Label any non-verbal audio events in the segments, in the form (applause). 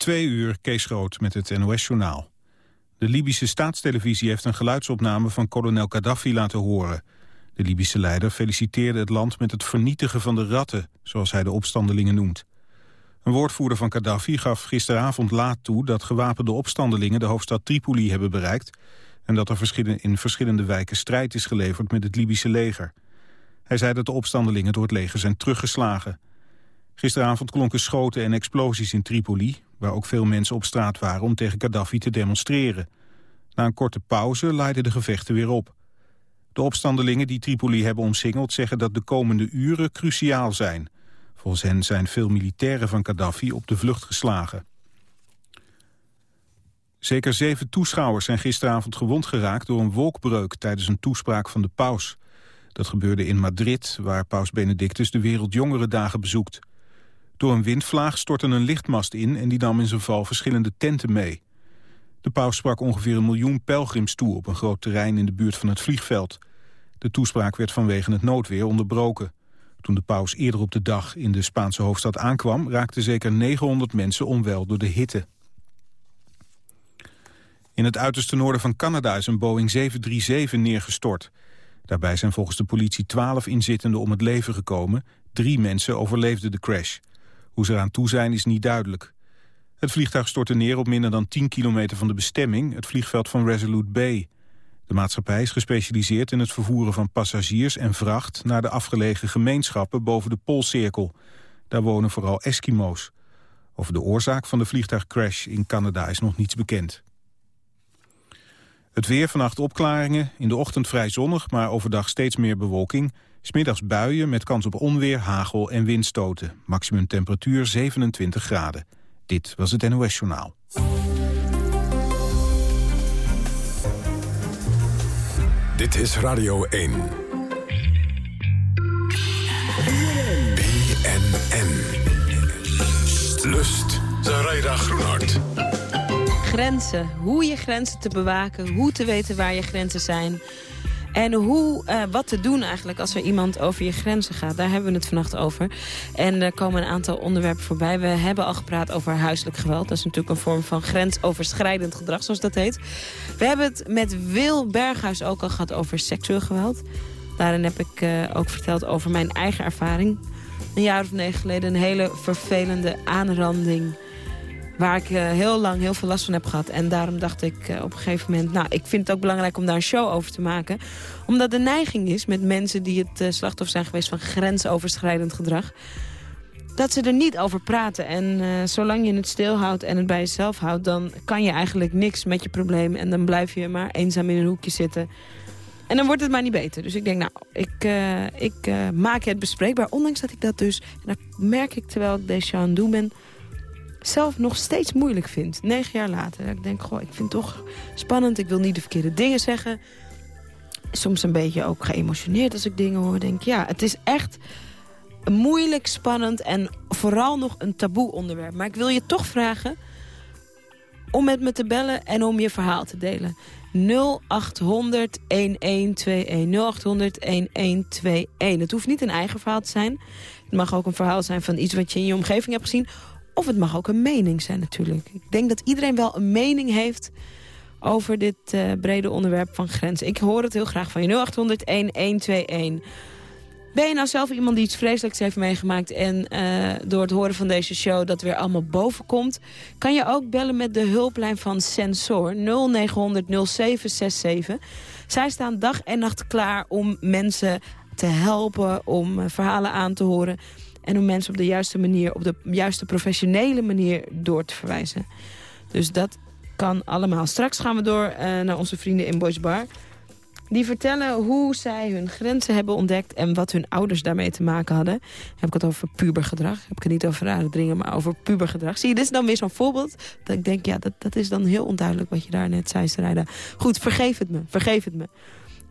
Twee uur, Kees Groot met het NOS-journaal. De Libische staatstelevisie heeft een geluidsopname van kolonel Gaddafi laten horen. De Libische leider feliciteerde het land met het vernietigen van de ratten, zoals hij de opstandelingen noemt. Een woordvoerder van Gaddafi gaf gisteravond laat toe dat gewapende opstandelingen de hoofdstad Tripoli hebben bereikt en dat er in verschillende wijken strijd is geleverd met het Libische leger. Hij zei dat de opstandelingen door het leger zijn teruggeslagen. Gisteravond klonken schoten en explosies in Tripoli... waar ook veel mensen op straat waren om tegen Gaddafi te demonstreren. Na een korte pauze laaiden de gevechten weer op. De opstandelingen die Tripoli hebben omsingeld zeggen dat de komende uren cruciaal zijn. Volgens hen zijn veel militairen van Gaddafi op de vlucht geslagen. Zeker zeven toeschouwers zijn gisteravond gewond geraakt door een wolkbreuk tijdens een toespraak van de paus. Dat gebeurde in Madrid, waar paus Benedictus de Wereldjongerendagen bezoekt. Door een windvlaag stortte een lichtmast in en die nam in zijn val verschillende tenten mee. De paus sprak ongeveer een miljoen pelgrims toe op een groot terrein in de buurt van het vliegveld. De toespraak werd vanwege het noodweer onderbroken. Toen de paus eerder op de dag in de Spaanse hoofdstad aankwam... raakten zeker 900 mensen onwel door de hitte. In het uiterste noorden van Canada is een Boeing 737 neergestort. Daarbij zijn volgens de politie 12 inzittenden om het leven gekomen. Drie mensen overleefden de crash. Hoe ze eraan toe zijn is niet duidelijk. Het vliegtuig stortte neer op minder dan 10 kilometer van de bestemming... het vliegveld van Resolute Bay. De maatschappij is gespecialiseerd in het vervoeren van passagiers en vracht... naar de afgelegen gemeenschappen boven de Poolcirkel. Daar wonen vooral Eskimo's. Over de oorzaak van de vliegtuigcrash in Canada is nog niets bekend. Het weer vannacht opklaringen, in de ochtend vrij zonnig... maar overdag steeds meer bewolking... Smiddags buien met kans op onweer, hagel en windstoten. Maximum temperatuur 27 graden. Dit was het NOS Journaal. Dit is Radio 1. BNN. Lust. Zaraida Groenhart. Grenzen. Hoe je grenzen te bewaken. Hoe te weten waar je grenzen zijn. En hoe, uh, wat te doen eigenlijk als er iemand over je grenzen gaat. Daar hebben we het vannacht over. En er komen een aantal onderwerpen voorbij. We hebben al gepraat over huiselijk geweld. Dat is natuurlijk een vorm van grensoverschrijdend gedrag, zoals dat heet. We hebben het met Wil Berghuis ook al gehad over seksueel geweld. Daarin heb ik uh, ook verteld over mijn eigen ervaring. Een jaar of negen geleden een hele vervelende aanranding Waar ik uh, heel lang heel veel last van heb gehad. En daarom dacht ik uh, op een gegeven moment... nou, ik vind het ook belangrijk om daar een show over te maken. Omdat de neiging is met mensen die het uh, slachtoffer zijn geweest... van grensoverschrijdend gedrag... dat ze er niet over praten. En zolang je het stilhoudt en het bij jezelf houdt... dan kan je eigenlijk niks met je probleem. En dan blijf je maar eenzaam in een hoekje zitten... En dan wordt het maar niet beter. Dus ik denk, nou, ik, ik maak het bespreekbaar. Ondanks dat ik dat dus, en dat merk ik terwijl ik deze show aan het doen ben zelf nog steeds moeilijk vind. Negen jaar later. Ik denk, goh, ik vind het toch spannend. Ik wil niet de verkeerde dingen zeggen. Soms een beetje ook geëmotioneerd als ik dingen hoor. Denk, ja, het is echt moeilijk, spannend en vooral nog een taboe onderwerp. Maar ik wil je toch vragen om met me te bellen en om je verhaal te delen. 0800 1121 0800 1121. Het hoeft niet een eigen verhaal te zijn. Het mag ook een verhaal zijn van iets wat je in je omgeving hebt gezien. Of het mag ook een mening zijn natuurlijk. Ik denk dat iedereen wel een mening heeft over dit uh, brede onderwerp van grenzen. Ik hoor het heel graag van je. 0800-1121. Ben je nou zelf iemand die iets vreselijks heeft meegemaakt... en uh, door het horen van deze show dat weer allemaal boven komt... kan je ook bellen met de hulplijn van Sensor 0900 0767. Zij staan dag en nacht klaar om mensen te helpen, om uh, verhalen aan te horen... En om mensen op de juiste manier, op de juiste professionele manier door te verwijzen. Dus dat kan allemaal. Straks gaan we door uh, naar onze vrienden in Boys Bar. Die vertellen hoe zij hun grenzen hebben ontdekt... en wat hun ouders daarmee te maken hadden. Heb ik het over pubergedrag. Heb ik het niet over rare dringen, maar over pubergedrag. Zie je, dit is dan weer zo'n voorbeeld. Dat ik denk, ja, dat, dat is dan heel onduidelijk wat je daar net zei, Sarayda. Goed, vergeef het me, vergeef het me.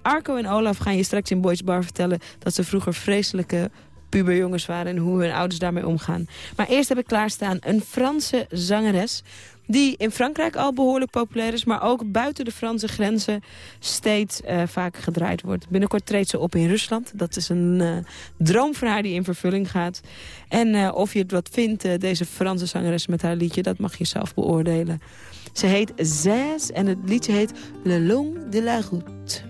Arco en Olaf gaan je straks in Boys Bar vertellen... dat ze vroeger vreselijke puberjongens waren... en hoe hun ouders daarmee omgaan. Maar eerst heb ik klaarstaan een Franse zangeres die in Frankrijk al behoorlijk populair is... maar ook buiten de Franse grenzen steeds uh, vaak gedraaid wordt. Binnenkort treedt ze op in Rusland. Dat is een uh, droom voor haar die in vervulling gaat. En uh, of je het wat vindt, deze Franse zangeres met haar liedje... dat mag je zelf beoordelen. Ze heet Zes en het liedje heet Le Long de la Route.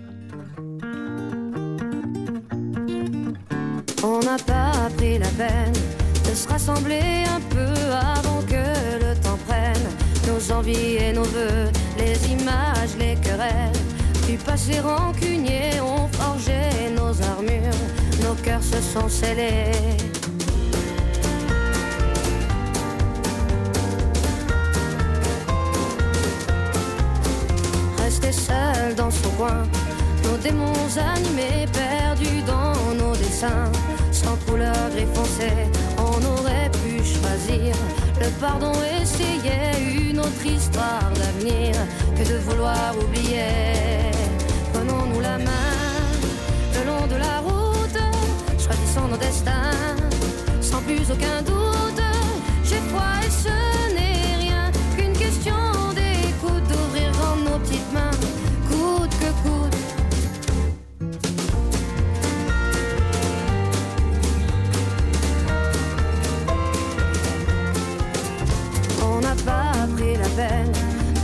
On n'a pas pris la peine de se rassembler un peu avant que le temps prenne nos envies et nos voeux, les images, les querelles. Du passé rancunier ont forgé nos armures, nos cœurs se sont scellés. Rester seul dans son coin, nos démons animés, perdus dans nos dessins, on aurait pu choisir le pardon essayait une autre histoire d'avenir que de vouloir oublier. Prenons-nous la main le long de la route, choisissons nos destins sans plus aucun doute.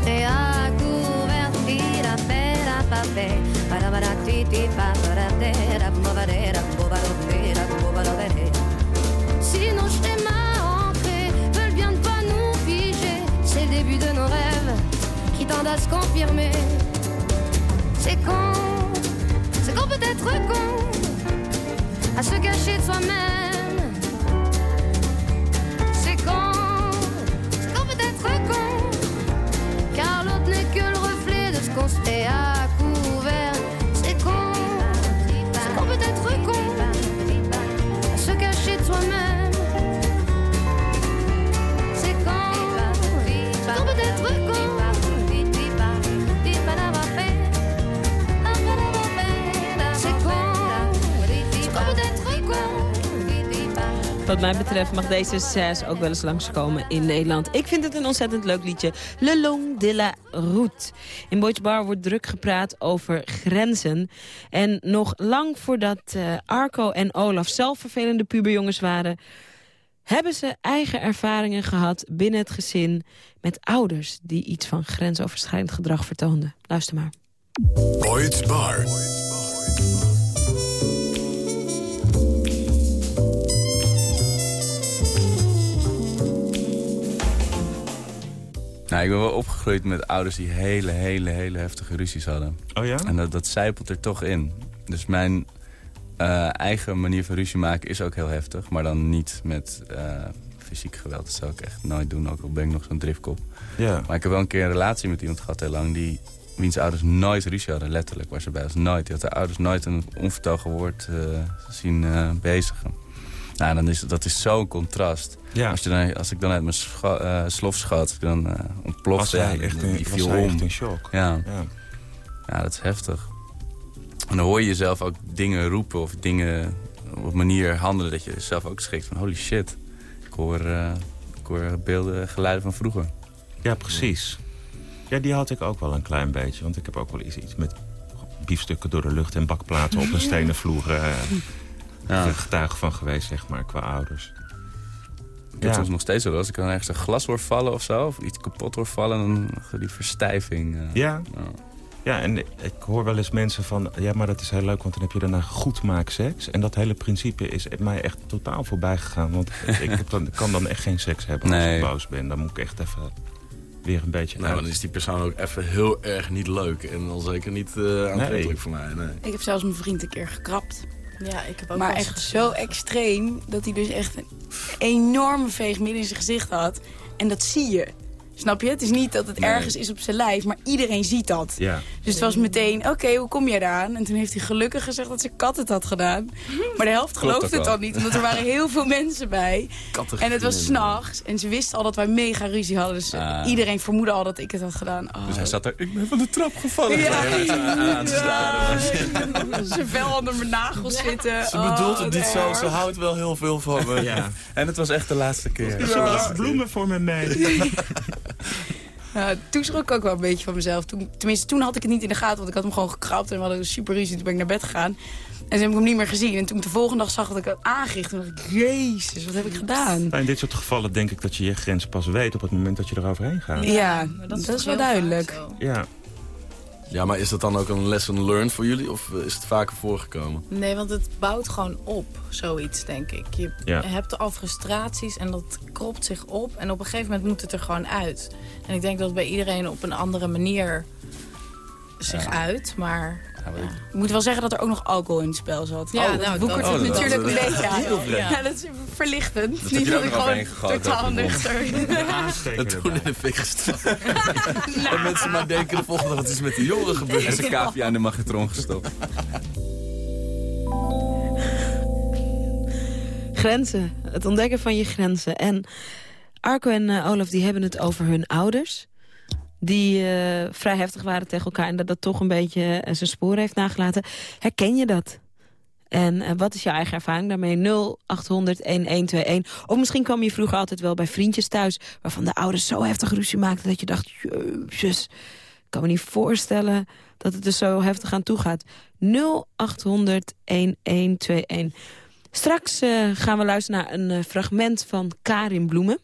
De ce qu'on se fait à couvertir à faire à paper. Si nos schémas ancrés veulent bien ne pas nous figer, c'est le début de nos rêves qui tendent à se confirmer. C'est con qu'on peut être con à se cacher de soi-même. Wat mij betreft mag deze zes ook wel eens langskomen in Nederland. Ik vind het een ontzettend leuk liedje. Le Long de la Route. In Boyd's Bar wordt druk gepraat over grenzen. En nog lang voordat uh, Arco en Olaf zelf vervelende puberjongens waren... hebben ze eigen ervaringen gehad binnen het gezin... met ouders die iets van grensoverschrijdend gedrag vertoonden. Luister maar. Boyd's Bar. Nou, ik ben wel opgegroeid met ouders die hele, hele, hele heftige ruzies hadden. Oh ja? En dat, dat zijpelt er toch in. Dus mijn uh, eigen manier van ruzie maken is ook heel heftig. Maar dan niet met uh, fysiek geweld. Dat zou ik echt nooit doen, ook al ben ik nog zo'n driftkop. Ja. Maar ik heb wel een keer een relatie met iemand gehad heel lang... die wiens ouders nooit ruzie hadden, letterlijk. Waar ze bij was nooit. Die had de ouders nooit een onvertogen woord uh, zien bezigen. Nou, dan is, dat is zo'n contrast. Ja. Als, je dan, als ik dan uit mijn uh, slof schat, dan uh, ontploft was hij echt een, die viel was hij om. echt in shock. Ja. Ja. ja, dat is heftig. En dan hoor je jezelf ook dingen roepen of dingen op een manier handelen... dat je zelf ook schrikt van holy shit. Ik hoor, uh, ik hoor beelden, geluiden van vroeger. Ja, precies. Ja, die had ik ook wel een klein beetje. Want ik heb ook wel iets, iets met biefstukken door de lucht... en bakplaten op een stenen vloer (laughs) ja. getuige van geweest, zeg maar, qua ouders. Ik heb soms nog steeds wel. Als ik dan ergens een glas hoor vallen of zo... of iets kapot hoor vallen, dan die verstijving. Uh, ja. Ja, en ik hoor wel eens mensen van... ja, maar dat is heel leuk, want dan heb je daarna goed seks. En dat hele principe is mij echt totaal voorbij gegaan. Want (laughs) ik heb dan, kan dan echt geen seks hebben als ik boos ben. Dan moet ik echt even weer een beetje Nou, dan is die persoon ook even heel erg niet leuk. En dan zeker niet uh, aantrekkelijk voor mij. Nee. Ik heb zelfs mijn vriend een keer gekrapt. Ja, ik heb ook maar echt zo extreem dat hij dus echt een enorme veeg midden in zijn gezicht had. En dat zie je. Snap je? Het is niet dat het ergens is op zijn lijf, maar iedereen ziet dat. Ja. Dus het was meteen, oké, hoe kom jij eraan? En toen heeft hij gelukkig gezegd dat zijn kat het had gedaan. Maar de helft geloofde het dan niet, omdat er waren heel veel mensen bij. En het was s'nachts. En ze wisten al dat wij mega ruzie hadden. Dus ah. iedereen vermoedde al dat ik het had gedaan. Oh. Dus hij zat er, ik ben van de trap gevallen. Ja. Aan te staren. Zijn vel onder mijn nagels zitten. Ze bedoelt het oh, niet zo, ze houdt wel heel veel van me. Ja. En het was echt de laatste keer. Ze was bloemen voor me mee. (laughs) (laughs) Nou, toen schrok ik ook wel een beetje van mezelf. Toen, tenminste, toen had ik het niet in de gaten, want ik had hem gewoon gekrapt en we hadden super ruzie. Toen ben ik naar bed gegaan. En toen heb ik hem niet meer gezien. En toen ik de volgende dag zag dat ik het aangericht, toen dacht ik, jezus, wat heb ik gedaan? Nou, in dit soort gevallen denk ik dat je je grens pas weet op het moment dat je eroverheen gaat. Ja, dat, is, dat is wel duidelijk. Ja. Ja, maar is dat dan ook een lesson learned voor jullie? Of is het vaker voorgekomen? Nee, want het bouwt gewoon op, zoiets, denk ik. Je ja. hebt al frustraties en dat kropt zich op. En op een gegeven moment moet het er gewoon uit. En ik denk dat bij iedereen op een andere manier zich uit. Maar ja, Ik moet wel zeggen dat er ook nog alcohol in het spel zat. Ja, oh, nou, boekert het natuurlijk een beetje aan. Ja, dat is verlichtend. Dat Niet dat ik gewoon totaal nuchter. (laughs) Dat toen in de fik (laughs) nou. En mensen maar denken de volgende wat is met die jongen gebeurd. En zijn cavia in de magnetron gestopt. Grenzen. Het ontdekken van je grenzen. En Arco en uh, Olaf die hebben het over hun ouders die uh, vrij heftig waren tegen elkaar... en dat dat toch een beetje uh, zijn spoor heeft nagelaten. Herken je dat? En uh, wat is jouw eigen ervaring daarmee? 0800-1121. Of misschien kwam je vroeger altijd wel bij vriendjes thuis... waarvan de ouders zo heftig ruzie maakten dat je dacht... jezus, ik kan me niet voorstellen dat het er zo heftig aan toe gaat. 0800-1121. Straks gaan we luisteren naar een fragment van Karin Bloemen.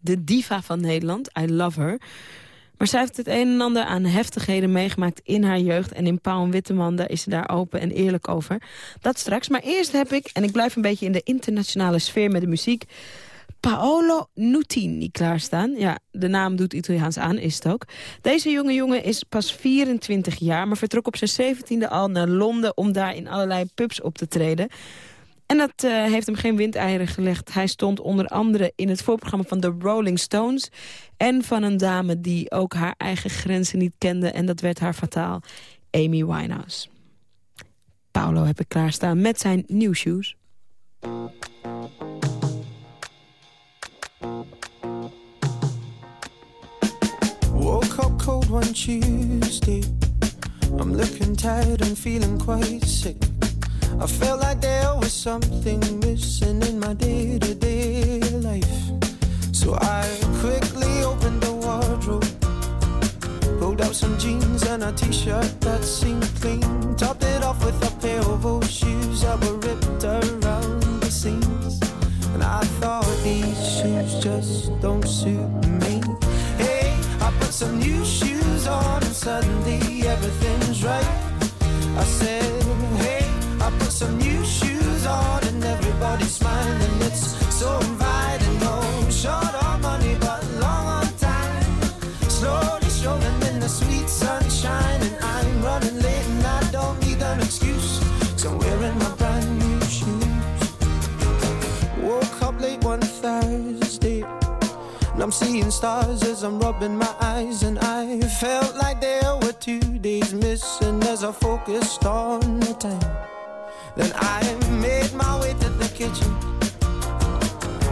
De diva van Nederland. I love her. Maar zij heeft het een en ander aan heftigheden meegemaakt in haar jeugd. En in Paul en Witteman, is ze daar open en eerlijk over. Dat straks. Maar eerst heb ik, en ik blijf een beetje in de internationale sfeer met de muziek... Paolo Nutini klaarstaan. Ja, de naam doet Italiaans aan, is het ook. Deze jonge jongen is pas 24 jaar... maar vertrok op zijn 17e al naar Londen om daar in allerlei pubs op te treden. En dat uh, heeft hem geen windeieren gelegd. Hij stond onder andere in het voorprogramma van de Rolling Stones... en van een dame die ook haar eigen grenzen niet kende... en dat werd haar fataal, Amy Winehouse. Paolo heb ik klaarstaan met zijn New Shoes. Woke up cold one Tuesday I'm looking tired and feeling quite sick I felt like there was something missing in my day to day life. So I quickly opened the wardrobe, pulled out some jeans and a t shirt that seemed clean, topped it off with a pair of old shoes that were ripped around the seams. And I thought these shoes just don't suit me. Hey, I put some new shoes on and suddenly everything's right. I said, some new shoes on and everybody's smiling. It's so inviting. No short on money, but long on time. Slowly strolling in the sweet sunshine, and I'm running late and I don't need an excuse. Cause I'm wearing my brand new shoes. Woke up late one Thursday. And I'm seeing stars as I'm rubbing my eyes, and I felt like there were two days missing as I focused on the time. Then I made my way to the kitchen.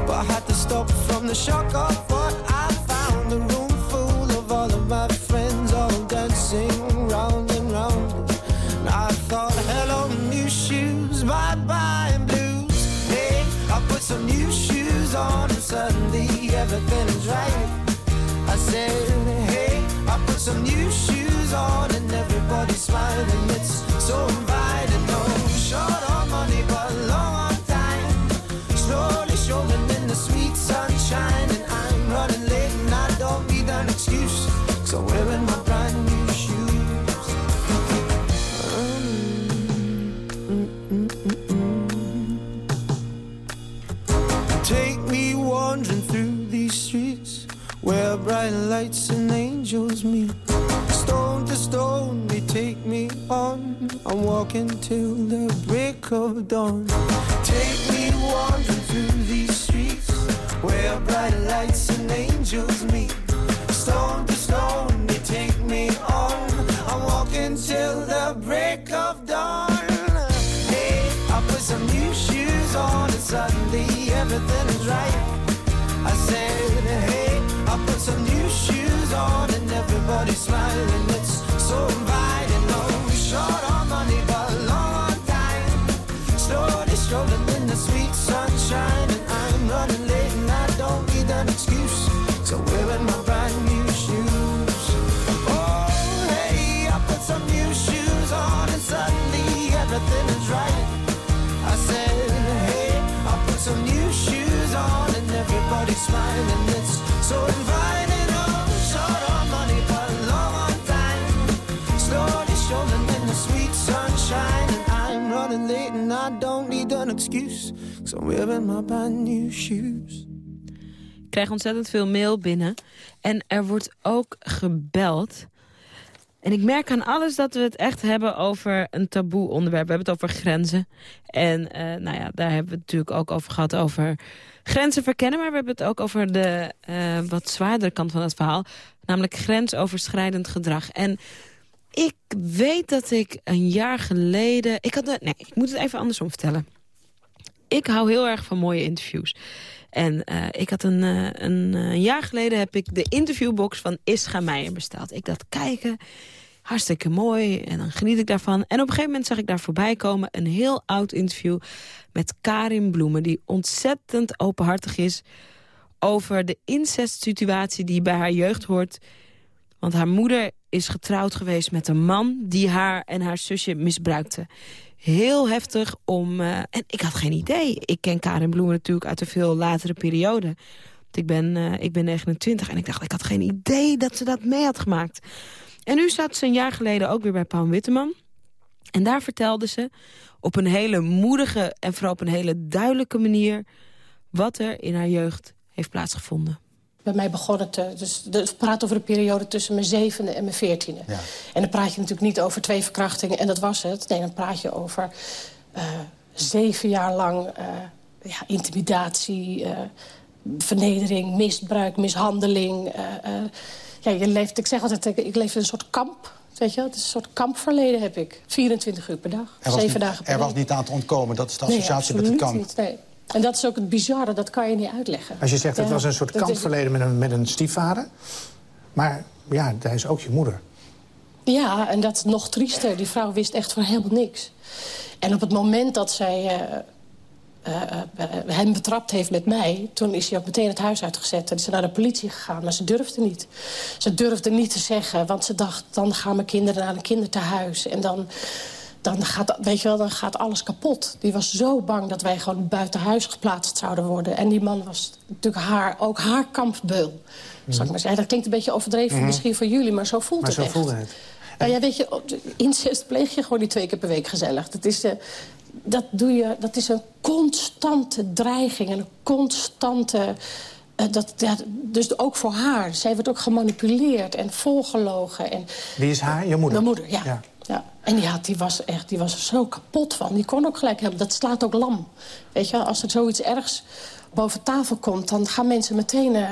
But I had to stop from the shock of what I found. A room full of all of my friends, all dancing round and round. And I thought, hello, new shoes, bye bye, blues. Hey, I put some new shoes on, and suddenly everything is right. I said, hey, I put some new krijg ontzettend veel mail binnen. En er wordt ook gebeld. En ik merk aan alles dat we het echt hebben over een taboe onderwerp. We hebben het over grenzen. En eh, nou ja, daar hebben we het natuurlijk ook over gehad over grenzen verkennen. Maar we hebben het ook over de eh, wat zwaardere kant van het verhaal. Namelijk grensoverschrijdend gedrag. En ik weet dat ik een jaar geleden... Ik, had nee, ik moet het even andersom vertellen. Ik hou heel erg van mooie interviews. En uh, ik had een, uh, een, een, jaar geleden heb ik de interviewbox van Ischa Meijer besteld. Ik dacht, kijken, hartstikke mooi en dan geniet ik daarvan. En op een gegeven moment zag ik daar voorbij komen een heel oud interview met Karin Bloemen... die ontzettend openhartig is over de incestsituatie die bij haar jeugd hoort. Want haar moeder is getrouwd geweest met een man die haar en haar zusje misbruikte heel heftig om... Uh, en ik had geen idee. Ik ken Karin Bloemen natuurlijk uit een veel latere periode. Ik ben, uh, ik ben 29 en ik dacht, ik had geen idee dat ze dat mee had gemaakt. En nu zat ze een jaar geleden ook weer bij Paul Witteman. En daar vertelde ze op een hele moedige en vooral op een hele duidelijke manier... wat er in haar jeugd heeft plaatsgevonden bij mij begon het... Dus praten over een periode tussen mijn zevende en mijn veertiende. Ja. En dan praat je natuurlijk niet over twee verkrachtingen en dat was het. Nee, dan praat je over uh, zeven jaar lang uh, ja, intimidatie, uh, vernedering, misbruik, mishandeling. ja, je leeft, ik zeg altijd, ik leef in een soort kamp. Weet je, het is een soort kampverleden heb ik. 24 uur per dag, zeven dagen per Er was niet aan te ontkomen, dat is de associatie nee, met het kamp. Niet, nee. En dat is ook het bizarre, dat kan je niet uitleggen. Als je zegt, het ja, was een soort kampverleden met een, met een stiefvader. Maar ja, hij is ook je moeder. Ja, en dat is nog triester. Die vrouw wist echt van helemaal niks. En op het moment dat zij uh, uh, hem betrapt heeft met mij... toen is hij ook meteen het huis uitgezet. En is ze naar de politie gegaan, maar ze durfde niet. Ze durfde niet te zeggen, want ze dacht... dan gaan mijn kinderen naar een kinderthuis. En dan dan gaat, weet je wel, dan gaat alles kapot. Die was zo bang dat wij gewoon buiten huis geplaatst zouden worden. En die man was natuurlijk haar, ook haar kampbeul. Mm -hmm. maar zeggen. Dat klinkt een beetje overdreven mm -hmm. misschien voor jullie, maar zo voelt maar het zo echt. voelde het. Nou ja, weet je, incest pleeg je gewoon niet twee keer per week gezellig. Dat is, de, dat doe je, dat is een constante dreiging en een constante... Uh, dat, ja, dus ook voor haar. Zij wordt ook gemanipuleerd en volgelogen. En, Wie is haar? Je moeder? Mijn moeder, ja. ja. En die, had, die, was echt, die was er zo kapot van. Die kon ook gelijk hebben. Dat slaat ook lam. Weet je, als er zoiets ergs boven tafel komt... dan gaan mensen meteen uh,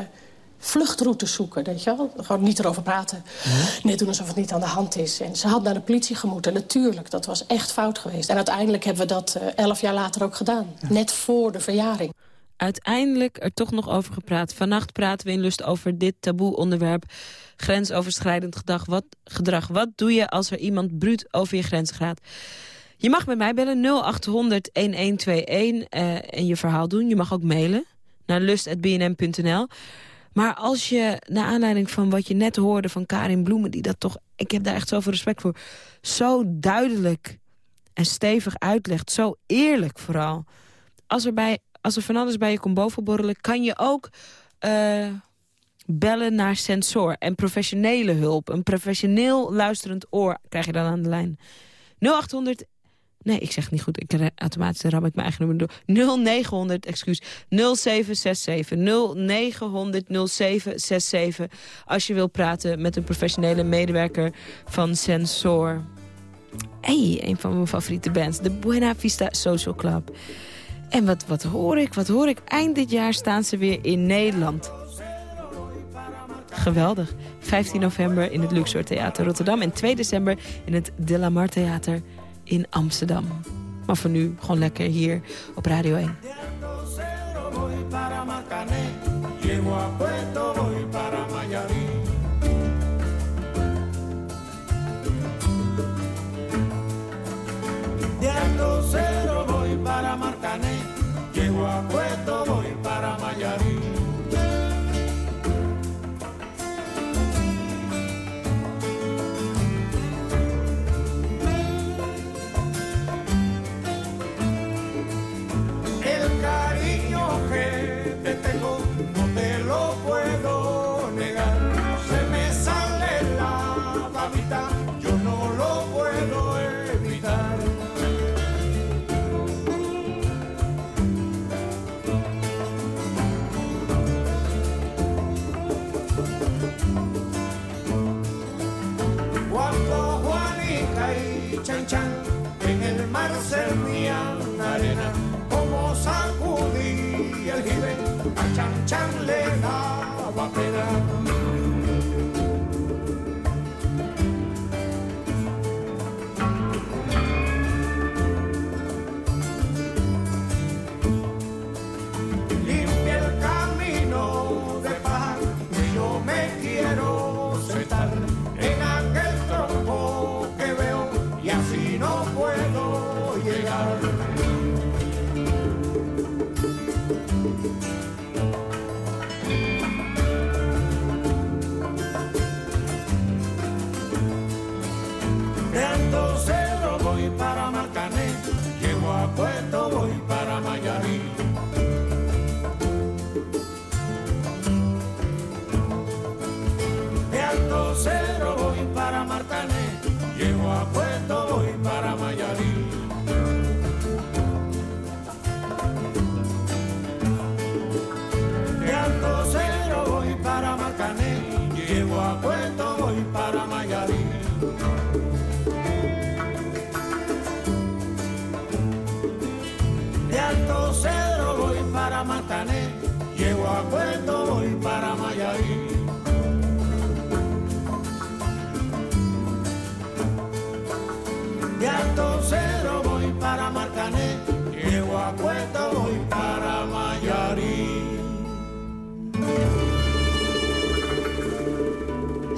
vluchtroutes zoeken. Weet je wel? Gewoon niet erover praten. Mm. Net doen alsof het niet aan de hand is. En ze had naar de politie gemoeten. Natuurlijk, dat was echt fout geweest. En uiteindelijk hebben we dat uh, elf jaar later ook gedaan. Ja. Net voor de verjaring uiteindelijk er toch nog over gepraat. Vannacht praten we in Lust over dit taboe onderwerp. Grensoverschrijdend gedrag. Wat, gedrag. Wat doe je als er iemand bruut over je grens gaat? Je mag met mij bellen 0800 1121 uh, en je verhaal doen. Je mag ook mailen naar lust.bnm.nl. Maar als je, naar aanleiding van wat je net hoorde van Karin Bloemen... die dat toch, ik heb daar echt zoveel respect voor... zo duidelijk en stevig uitlegt, zo eerlijk vooral. Als er, bij, als er van alles bij je komt bovenborrelen... kan je ook uh, bellen naar sensor en professionele hulp. Een professioneel luisterend oor krijg je dan aan de lijn. 0800 Nee, ik zeg het niet goed. Ik automatisch ram ik mijn eigen nummer door. 0900, excuus. 0767 0900 0767. Als je wil praten met een professionele medewerker van Sensor. hey, een van mijn favoriete bands. De Buena Vista Social Club. En wat, wat hoor ik, wat hoor ik? Eind dit jaar staan ze weer in Nederland. Geweldig. 15 november in het Luxor Theater Rotterdam. En 2 december in het De La Mar Theater in Amsterdam. Maar voor nu gewoon lekker hier op Radio 1.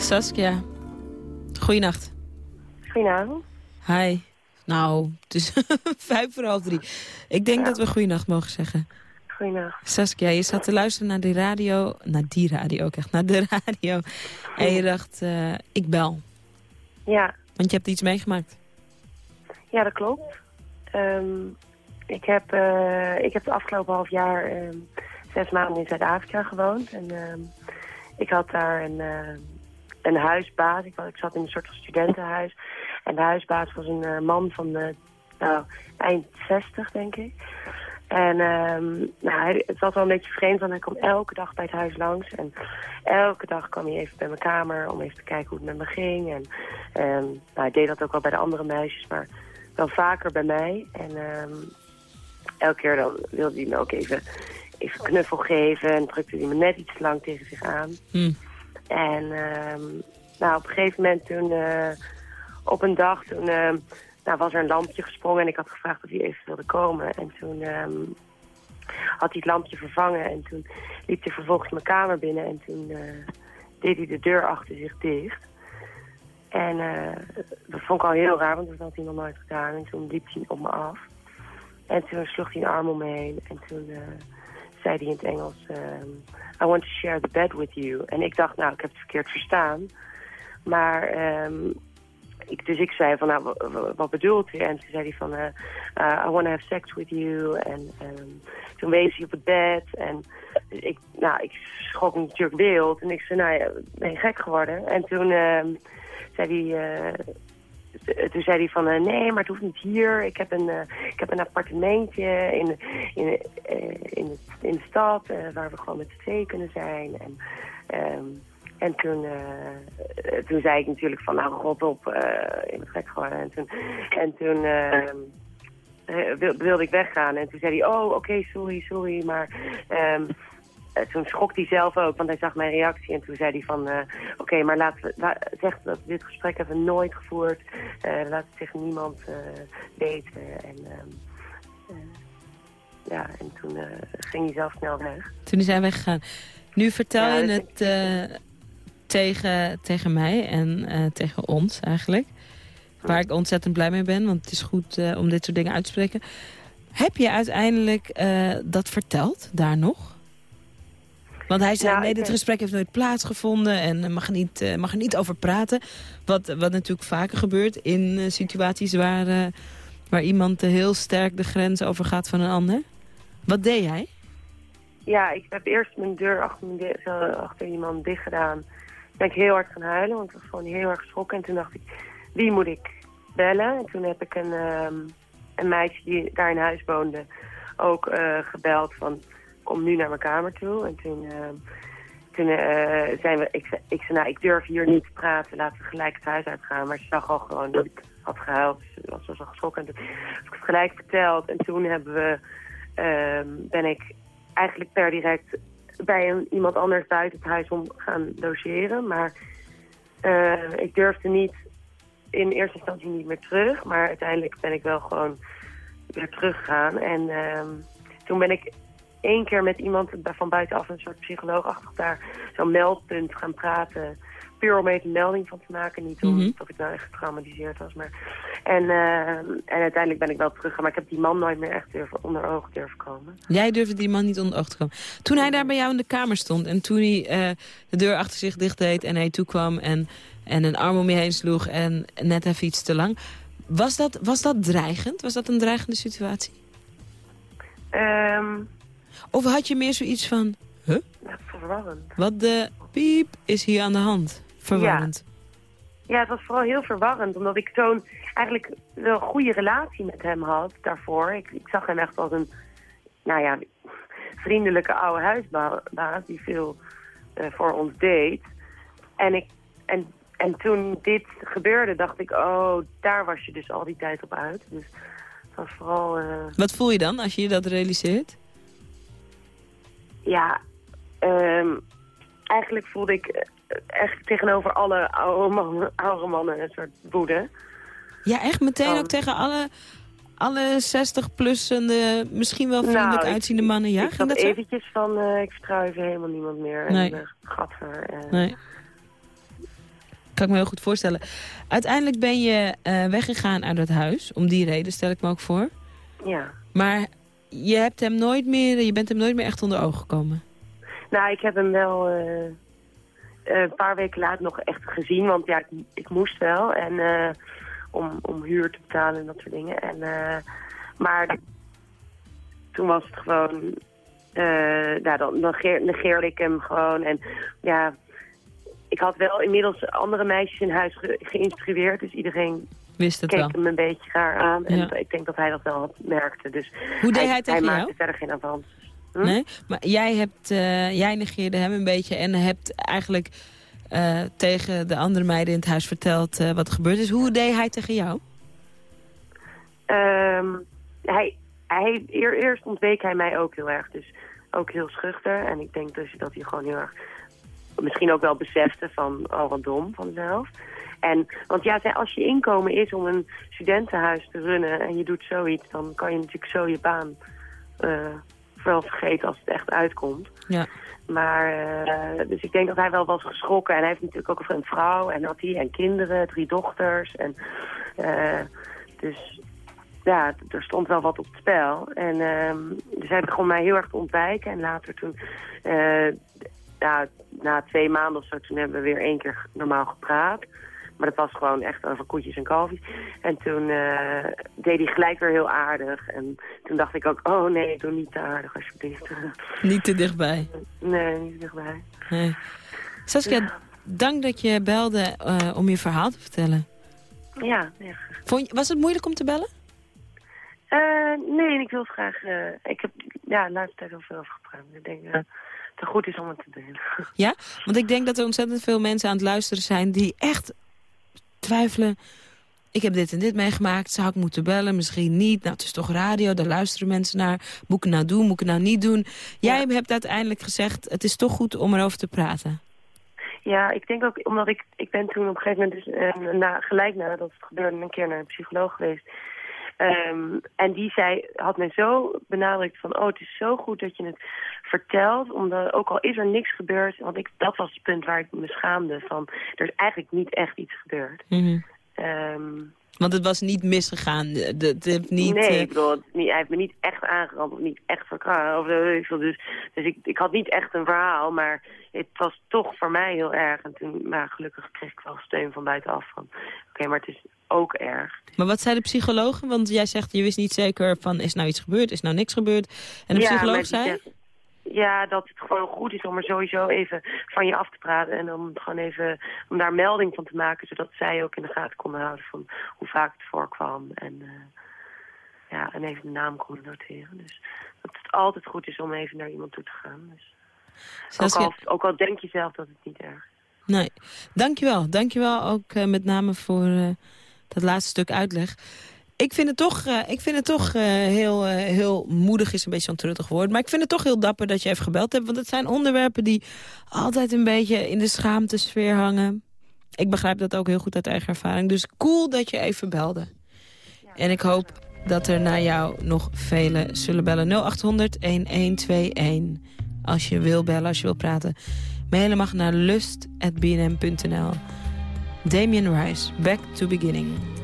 Saskia, goeienacht. Goedenavond. Hi. Nou, het is (laughs) vijf voor half drie. Ik denk dat we goeienacht mogen zeggen. Goeienacht. Saskia, je zat te luisteren naar die radio. Naar die radio ook echt, naar de radio. En je dacht, uh, ik bel. Ja. Want je hebt iets meegemaakt. Ja, dat klopt. Um, ik, heb, uh, ik heb de afgelopen half jaar um, zes maanden in Zuid-Afrika gewoond. En um, ik had daar een, uh, een huisbaas. Ik, ik zat in een soort studentenhuis. En de huisbaas was een uh, man van de, nou, eind 60, denk ik. En um, nou, hij, het was wel een beetje vreemd, want hij kwam elke dag bij het huis langs. En elke dag kwam hij even bij mijn kamer om even te kijken hoe het met me ging. En um, nou, hij deed dat ook wel bij de andere meisjes, maar wel vaker bij mij. En um, elke keer wilde hij me ook even, knuffel geven en drukte hij me net iets lang tegen zich aan. Hmm. En um, nou, op een gegeven moment toen, uh, op een dag, toen uh, nou, was er een lampje gesprongen en ik had gevraagd of hij even wilde komen. En toen um, had hij het lampje vervangen en toen liep hij vervolgens mijn kamer binnen en toen uh, deed hij de deur achter zich dicht. En dat vond ik al heel raar, want dat had hij nog nooit gedaan. En toen liep hij op me af. En toen sloeg hij een arm om me heen en toen zei hij in het Engels... ehm, I want to share the bed with you. En ik dacht, nou, ik heb het verkeerd verstaan. Maar... ehm, ik, dus ik zei van, nou, wa- wa- wat bedoelt u? En toen zei hij van, eh, eh, I want to have sex with you. En ehm, toen wees hij op het bed. En dus ik, nou, ik schrok natuurlijk wild. En ik zei, nou ja, ben je gek geworden? En toen zei hij... toen zei hij van, eh, nee, maar het hoeft niet hier. Ik heb een, eh, ik heb een appartementje in, in, eh, in, de, in stad waar we gewoon met z'n tweeën kunnen zijn. En, ehm, en toen, toen zei ik natuurlijk van, nou, god op, ik ben gek geworden. En toen, en toen ehm, eh, wil- wilde ik weggaan. En toen zei hij, oh, oké, sorry, sorry. Maar eh, toen schrok hij zelf ook, want hij zag mijn reactie. En toen zei hij van, eh, oké, maar laten we, la, zeg dat dit gesprek hebben we nooit gevoerd. Eh laat het tegen niemand eh, weten. En, ehm, eh, ja, en toen eh, ging hij zelf snel weg. Toen is hij weggegaan. Nu vertel Ja, je dus het eh, tegen, tegen mij en eh, tegen ons eigenlijk. Waar ik ontzettend blij mee ben, want het is goed eh, om dit soort dingen uit te spreken. Heb je uiteindelijk eh, dat verteld, daar nog? Want hij zei, Nou, nee, dit gesprek heeft nooit plaatsgevonden en eh, mag er niet, eh, mag er niet over praten. Wat, wat natuurlijk vaker gebeurt in eh, situaties waar, waar iemand heel sterk de grens overgaat van een ander. Wat deed jij? Ja, ik heb eerst mijn deur achter, mijn iemand dicht gedaan. Ben ik heel hard gaan huilen, want ik was gewoon heel erg geschrokken. En toen dacht ik, wie moet ik bellen? En toen heb ik een, ehm, een meisje die daar in huis woonde ook gebeld van... kom nu naar mijn kamer toe. En toen, ehm, toen eh, zijn we... Ik, zei- ik zei, nou, ik durf hier niet te praten. Laten we gelijk het huis uitgaan. Maar ze zag al gewoon dat ik had gehuild. Ze was, al geschrokken. En toen heb ik het gelijk verteld. En toen hebben we... ehm, ben ik eigenlijk per direct bij iemand anders buiten het huis om gaan logeren. Maar eh, ik durfde niet in eerste instantie niet meer terug. Maar uiteindelijk ben ik wel gewoon weer teruggegaan. En ehm, toen ben ik één keer met iemand van buitenaf, een soort psycholoogachtig daar, zo'n meldpunt gaan praten. Puur om even een melding van te maken. Niet omdat Mhm. ik nou echt getraumatiseerd was. Maar... En, ehm, en uiteindelijk ben ik wel teruggegaan. Maar ik heb die man nooit meer echt durven, onder ogen durven komen. Jij durfde die man niet onder oog te komen. Toen hij daar bij jou in de kamer stond en toen hij eh, de deur achter zich dicht deed en hij toekwam en, en een arm om je heen sloeg en net even iets te lang. Was dat, was dat dreigend? Was dat een dreigende situatie? Ehm Of had je meer zoiets van, huh? verwarrend. Wat de piep is hier aan de hand? Verwarrend. Ja, het was vooral heel verwarrend, omdat ik zo'n eigenlijk wel een goede relatie met hem had daarvoor. Ik, ik zag hem echt als een, nou ja, vriendelijke oude huisbaas die veel eh, voor ons deed. En, ik, en, en toen dit gebeurde, dacht ik, oh, daar was je dus al die tijd op uit. Dus het was vooral... eh, Wat voel je dan als je je dat realiseert? Ja, ehm, eigenlijk voelde ik eh, echt tegenover alle oude mannen, oude mannen een soort woede. Ja, echt meteen ook tegen alle, alle 60-plussende, misschien wel vriendelijk Nou, uitziende mannen. Ja, ik ging dat zo? eventjes van, eh, ik vertrouw even helemaal niemand meer. Nee. En uh, eh. Nee. Kan ik me heel goed voorstellen. Uiteindelijk ben je weggegaan uit het huis. Om die reden stel ik me ook voor. Ja. Maar je, hebt hem nooit meer, je bent hem nooit meer echt onder ogen gekomen. Nou, ik heb hem wel eh, eh, een paar weken later nog echt gezien. Want ja, ik, ik moest wel. En eh, om, om huur te betalen en dat soort dingen. En, maar toen was het gewoon... nou, dan negeer- negeerde ik hem gewoon. En ja, ik had wel inmiddels andere meisjes in huis ge- geïnstrueerd. Dus iedereen Wist het keek wel. hem een beetje raar aan. En Ja. ik denk dat hij dat wel had merkte. Dus Hoe deed hij tegen hij jou? maakte verder geen avans. Hm? Nee? Maar jij, hebt, eh, jij negeerde hem een beetje en hebt eigenlijk eh, tegen de andere meiden in het huis verteld eh, wat er gebeurd is. Hoe deed hij tegen jou? Ehm, hij, hij, eer- eerst ontweek hij mij ook heel erg. Dus ook heel schuchter. En ik denk dus dat hij gewoon heel erg... Misschien ook wel besefte van, oh wat dom van mezelf. En, want ja, als je inkomen is om een studentenhuis te runnen en je doet zoiets, dan kan je natuurlijk zo je baan eh wel vergeten als het echt uitkomt. Ja. Maar, eh, dus ik denk dat hij wel was geschrokken. En hij heeft natuurlijk ook een vrouw en had hij en kinderen, drie dochters. En, eh, dus ja, er stond wel wat op het spel. En um, dus hij begon mij heel erg te ontwijken. En later toen, uh, ja, na twee maanden of zo, toen hebben we weer één keer normaal gepraat. Maar dat was gewoon echt over koetjes en kalfjes. En toen uh, deed hij gelijk weer heel aardig. En toen dacht ik ook, oh nee, doe niet te aardig alsjeblieft. (laughs) Niet te dichtbij? Nee, niet te dichtbij. Nee. Saskia, dank dat je belde uh, om je verhaal te vertellen. Ja, ja. Vond je, was het moeilijk om te bellen? Uh, nee, ik wil graag... ik heb ja, laatste tijd heel veel over gepraat. Ik denk dat het goed is om het te delen. Ja? Want ik denk dat er ontzettend veel mensen aan het luisteren zijn... die echt twijfelen. Ik heb dit en dit meegemaakt. Zou ik moeten bellen? Misschien niet. Nou, het is toch radio. Daar luisteren mensen naar. Moet ik nou doen? Moet ik nou niet doen? Jij hebt uiteindelijk gezegd... het is toch goed om erover te praten. Ja, ik denk ook omdat ik... Ik ben toen op een gegeven moment... Dus, uh, na, gelijk nadat het gebeurde... een keer naar een psycholoog geweest. Um, en die zei, had mij zo benadrukt van... oh, het is zo goed dat je het vertelt. Omdat, ook al is er niks gebeurd... want ik, dat was het punt waar ik me schaamde. Van, er is eigenlijk niet echt iets gebeurd. Mm um, want het was niet misgegaan. Het niet, nee, eh, ik bedoel, niet, hij heeft me niet echt aangerand of niet echt verkracht. Dus, dus ik, ik had niet echt een verhaal, maar het was toch voor mij heel erg. En toen, maar gelukkig kreeg ik wel steun van buitenaf. Van, Oké, maar het is ook erg. Maar wat zei de psychologen? Want jij zegt, je wist niet zeker van, is nou iets gebeurd, is nou niks gebeurd? En de psycholoog zei? Ja, dat het gewoon goed is om er sowieso even van je af te praten. En om gewoon even om daar melding van te maken. Zodat zij ook in de gaten konden houden van hoe vaak het voorkwam. En, uh, ja, en even de naam konden noteren. Dus dat het altijd goed is om even naar iemand toe te gaan. Dus, ook, al, ook al denk je zelf dat het niet erg is. Nee, dankjewel. Dankjewel ook uh, met name voor uh, dat laatste stuk uitleg. Ik vind het toch, uh, ik vind het toch uh, heel, uh, heel moedig, is een beetje zo'n truttig woord. Maar ik vind het toch heel dapper dat je even gebeld hebt. Want het zijn onderwerpen die altijd een beetje in de schaamtesfeer hangen. Ik begrijp dat ook heel goed uit eigen ervaring. Dus cool dat je even belde. En ik hoop dat er naar jou nog velen zullen bellen. 0800-1121. Als je wil bellen, als je wil praten. Mailen mag naar lust.bnm.nl. Damien Rice, Back to Beginning.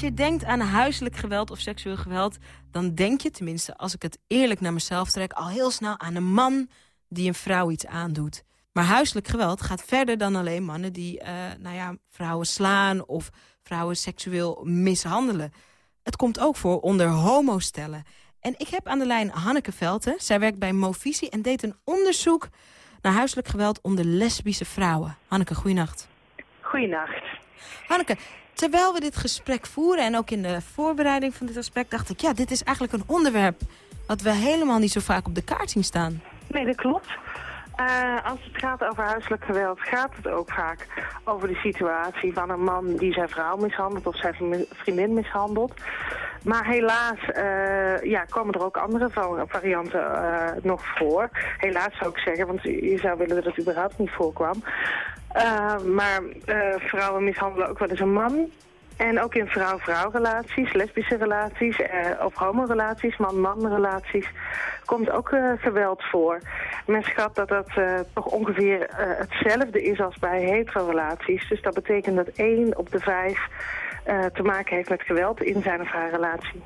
Als je denkt aan huiselijk geweld of seksueel geweld... dan denk je, tenminste als ik het eerlijk naar mezelf trek... al heel snel aan een man die een vrouw iets aandoet. Maar huiselijk geweld gaat verder dan alleen mannen die uh, nou ja, vrouwen slaan... of vrouwen seksueel mishandelen. Het komt ook voor onder homostellen. En ik heb aan de lijn Hanneke Velten. Zij werkt bij Movisie en deed een onderzoek naar huiselijk geweld onder lesbische vrouwen. Hanneke, goeienacht. Goeienacht. Hanneke, terwijl we dit gesprek voeren en ook in de voorbereiding van dit gesprek... dacht ik, ja, dit is eigenlijk een onderwerp wat we helemaal niet zo vaak op de kaart zien staan. Nee, dat klopt. Uh, als het gaat over huiselijk geweld, gaat het ook vaak over de situatie van een man die zijn vrouw mishandelt of zijn vriendin mishandelt. Maar helaas uh, ja, komen er ook andere varianten uh, nog voor. Helaas zou ik zeggen, want je zou willen dat het überhaupt niet voorkwam. Maar vrouwen mishandelen ook wel eens een man. En ook in vrouw-vrouw relaties, lesbische relaties eh, of homorelaties, man-man relaties, komt ook uh, geweld voor. Men schat dat dat toch ongeveer hetzelfde is als bij hetero-relaties. Dus dat betekent dat één op de vijf te maken heeft met geweld in zijn of haar relatie.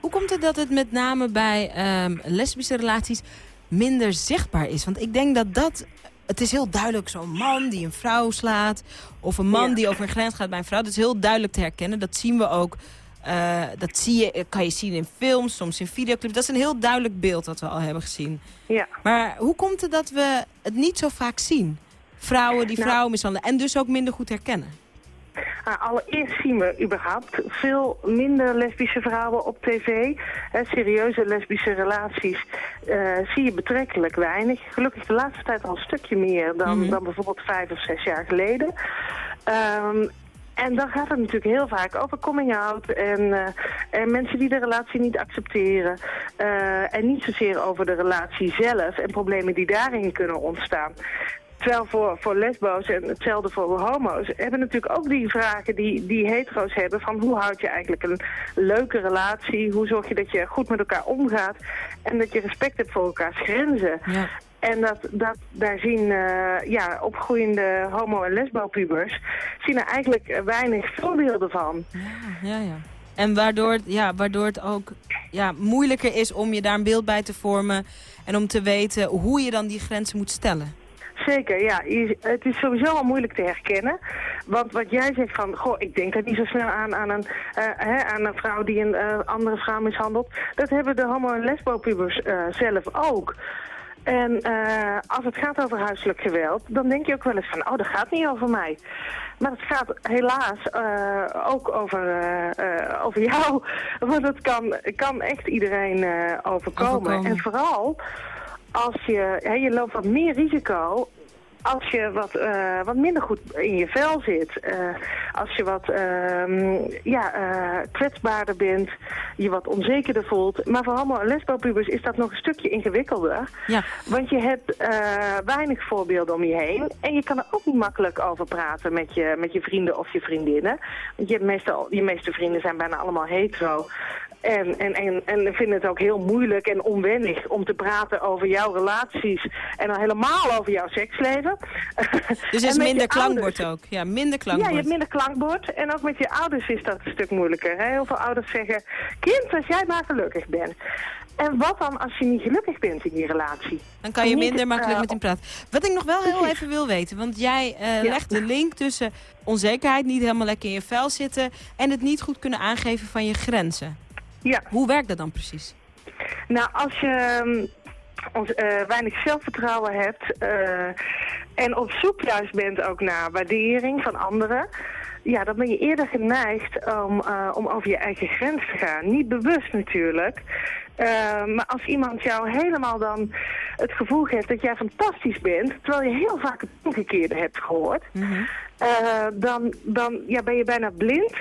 Hoe komt het dat het met name bij um, lesbische relaties minder zichtbaar is? Want ik denk dat dat het is heel duidelijk zo'n man die een vrouw slaat. Of een man die over een grens gaat bij een vrouw. Dat is heel duidelijk te herkennen. Dat zien we ook. Uh, dat zie je, kan je zien in films, soms in videoclips. Dat is een heel duidelijk beeld dat we al hebben gezien. Ja. Maar hoe komt het dat we het niet zo vaak zien? Vrouwen die nou, vrouwen mishandelen en dus ook minder goed herkennen. Allereerst zien we überhaupt veel minder lesbische vrouwen op tv. serieuze lesbische relaties uh, zie je betrekkelijk weinig. Gelukkig de laatste tijd al een stukje meer dan, mhm. dan bijvoorbeeld vijf of zes jaar geleden. Um, en dan gaat het natuurlijk heel vaak over coming out en, uh, en mensen die de relatie niet accepteren. Uh, en niet zozeer over de relatie zelf en problemen die daarin kunnen ontstaan. Terwijl voor, voor lesbo's en hetzelfde voor homo's hebben natuurlijk ook die vragen die, die hetero's hebben. Van hoe houd je eigenlijk een leuke relatie? Hoe zorg je dat je goed met elkaar omgaat? En dat je respect hebt voor elkaars grenzen. Ja. En dat, dat, daar zien uh, ja, opgroeiende homo- en lesbo-pubers zien er eigenlijk weinig voorbeelden van. Ja, ja, ja. En waardoor, ja, waardoor het ook ja, moeilijker is om je daar een beeld bij te vormen... en om te weten hoe je dan die grenzen moet stellen. Zeker, ja. Het is sowieso al moeilijk te herkennen. Want wat jij zegt van, goh, ik denk er niet zo snel aan, aan, een, uh, hè, aan een vrouw die een uh, andere vrouw mishandelt. Dat hebben de homo- en lesbo-pubers uh, zelf ook. En als het gaat over huiselijk geweld, dan denk je ook wel eens van, oh, dat gaat niet over mij. Maar het gaat helaas ook over, over jou. (laughs) Want het kan, kan echt iedereen overkomen. overkomen. En vooral als je, hè, je loopt wat meer risico als je wat, uh, wat minder goed in je vel zit, uh, als je wat uh, ja, uh, kwetsbaarder bent, je wat onzekerder voelt. Maar voor homo- en lesbopubers is dat nog een stukje ingewikkelder. Ja. Want je hebt weinig voorbeelden om je heen. En je kan er ook niet makkelijk over praten met je, met je vrienden of je vriendinnen. Want je, hebt meestal, je meeste vrienden zijn bijna allemaal hetero. En, en, en, en vinden het ook heel moeilijk en onwennig om te praten over jouw relaties en dan helemaal over jouw seksleven. (laughs) Dus is minder klankbord ook? Ja, minder klankbord. Ja, je hebt minder klankbord. En ook met je ouders is dat een stuk moeilijker. Hè? Heel veel ouders zeggen, kind, als jij maar gelukkig bent. En wat dan als je niet gelukkig bent in die relatie? Dan kan je minder makkelijk uh, met hem praten. Wat ik nog wel heel even wil weten, want jij uh, ja. legt de link tussen onzekerheid, niet helemaal lekker in je vel zitten... en het niet goed kunnen aangeven van je grenzen. Ja. Hoe werkt dat dan precies? Nou, als je ons, uh, weinig zelfvertrouwen hebt uh, en op zoek juist bent ook naar waardering van anderen, ja, dan ben je eerder geneigd om, uh, om over je eigen grens te gaan. Niet bewust natuurlijk. maar als iemand jou helemaal dan het gevoel geeft dat jij fantastisch bent, terwijl je heel vaak het omgekeerde hebt gehoord, mm -hmm. dan, dan ja, ben je bijna blind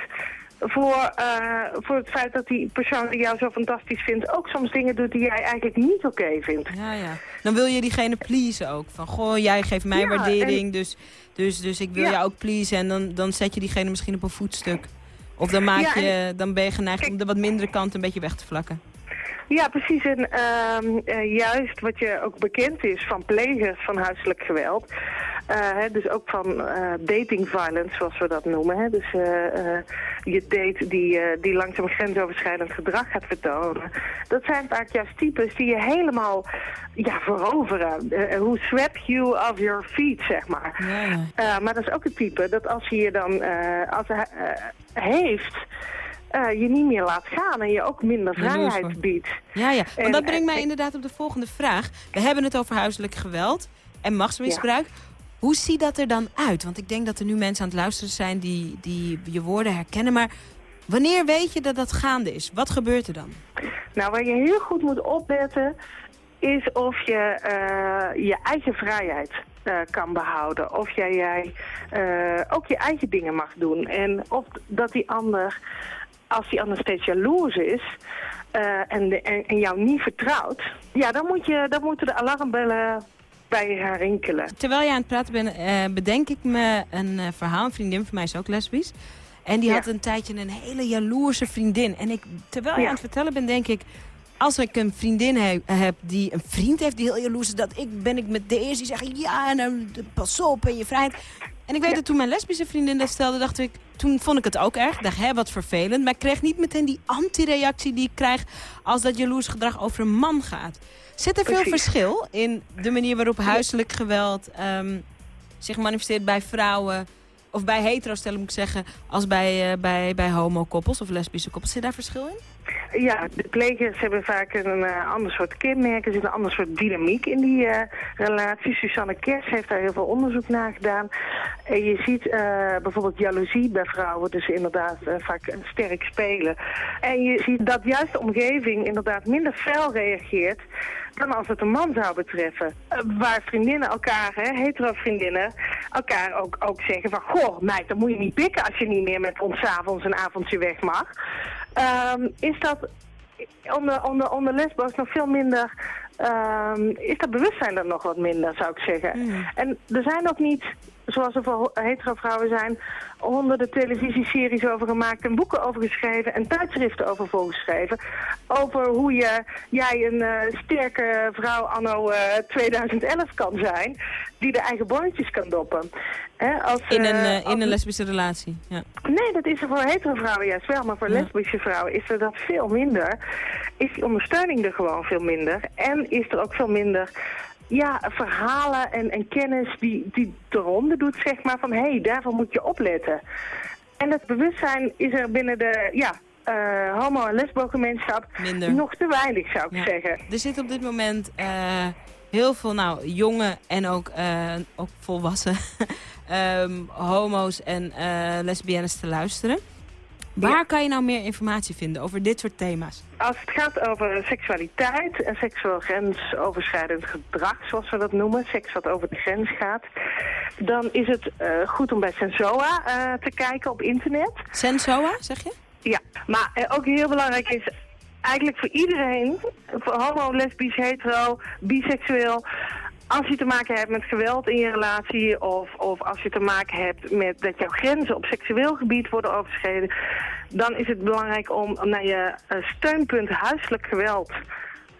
voor, uh, voor het feit dat die persoon die jou zo fantastisch vindt... ook soms dingen doet die jij eigenlijk niet oké okay vindt. Ja, ja. Dan wil je diegene pleasen ook. Van, goh, jij geeft mij ja, waardering, en... dus, dus, dus ik wil ja. jou ook pleasen. En dan, dan zet je diegene misschien op een voetstuk. Of dan, maak ja, je, dan ben je geneigd Kijk, om de wat mindere kant een beetje weg te vlakken. Ja, precies. En uh, uh, juist wat je ook bekend is van plegers van huiselijk geweld... hè, dus ook van dating violence, zoals we dat noemen. Hè. Dus je date die, die langzaam grensoverschrijdend gedrag gaat vertonen. Dat zijn vaak juist types die je helemaal ja, veroveren. Hoe swap you off your feet, zeg maar. Maar dat is ook een type dat als hij je dan als hij, heeft uh, je niet meer laat gaan en je ook minder vrijheid biedt. Ja, ja. Want dat brengt mij inderdaad op de volgende vraag. We hebben het over huiselijk geweld en machtsmisbruik. Hoe ziet dat er dan uit? Want ik denk dat er nu mensen aan het luisteren zijn die, die je woorden herkennen. Maar wanneer weet je dat dat gaande is? Wat gebeurt er dan? Nou, waar je heel goed moet opletten is of je uh, je eigen vrijheid uh, kan behouden. Of jij, jij uh, ook je eigen dingen mag doen. En of dat die ander als die ander steeds jaloers is uh, en, en, jou niet vertrouwt, ja, dan, moet je, dan moeten de alarmbellen bij haar rinkelen. Terwijl je aan het praten bent, uh, bedenk ik me een uh, verhaal. Een vriendin van mij is ook lesbisch. En die had een tijdje een hele jaloerse vriendin. En ik, terwijl je aan het vertellen bent, denk ik... Als ik een vriendin he heb die een vriend heeft die heel jaloers is... dat ik, ben ik met de eerste die zeggen... ja, en, pas op en je vrijheid. En ik weet dat toen mijn lesbische vriendin dat stelde, dacht ik... Toen vond ik het ook erg. dacht, hé, wat vervelend. Maar ik kreeg niet meteen die anti-reactie die ik krijg... als dat jaloers gedrag over een man gaat. Zit er veel verschil in de manier waarop huiselijk geweld... Um, zich manifesteert bij vrouwen... of bij hetero-stellen moet ik zeggen... als bij, uh, bij, bij homo-koppels of lesbische koppels? Zit daar verschil in? Ja, de plegers hebben vaak een uh, ander soort kenmerken. Er zit een ander soort dynamiek in die uh, relatie. Susanne Kers heeft daar heel veel onderzoek naar gedaan. En je ziet uh, bijvoorbeeld jaloezie bij vrouwen dus inderdaad vaak sterk spelen. En je ziet dat juist de omgeving inderdaad minder fel reageert dan als het een man zou betreffen. waar vriendinnen elkaar, hè, hetero vriendinnen, elkaar ook, ook zeggen van... Goh, meid, dan moet je niet pikken als je niet meer met ons avonds een avondje weg mag. Um, is dat onder, onder, onder lesbo's nog veel minder... Um, is dat bewustzijn er nog wat minder, zou ik zeggen. Hmm. En er zijn ook niet, zoals er voor hetero vrouwen zijn... honderden televisieseries over gemaakt en boeken over geschreven... en tijdschriften over volgeschreven. Over hoe je, jij een uh, sterke vrouw anno uh, eh, 2011 kan zijn... die de eigen boontjes kan doppen. als, in een, uh, in een lesbische relatie, ja. Nee, dat is er voor hetero vrouwen juist wel. Maar voor lesbische vrouwen is er dat veel minder. Is die ondersteuning er gewoon veel minder. En is er ook veel minder ja, verhalen en, en kennis die, die de ronde doet, zeg maar, van hé, hey, daarvoor moet je opletten. En dat bewustzijn is er binnen de ja, uh, homo- en lesbo-gemeenschap nog te weinig, zou ik zeggen. Er zit op dit moment uh, heel veel nou, jonge en ook, uh, ook volwassen um, (laughs) homo's en lesbiennes te luisteren. Waar kan je nou meer informatie vinden over dit soort thema's? Als het gaat over seksualiteit en seksueel grensoverschrijdend gedrag, zoals we dat noemen, seks wat over de grens gaat, dan is het uh, goed om bij Sensoa uh, te kijken op internet. Sensoa, zeg je? Ja, maar uh, ook heel belangrijk is eigenlijk voor iedereen, voor homo, lesbisch, hetero, biseksueel, als je te maken hebt met geweld in je relatie of, of als je te maken hebt met dat jouw grenzen op seksueel gebied worden overschreden, dan is het belangrijk om naar je uh, steunpunt huiselijk geweld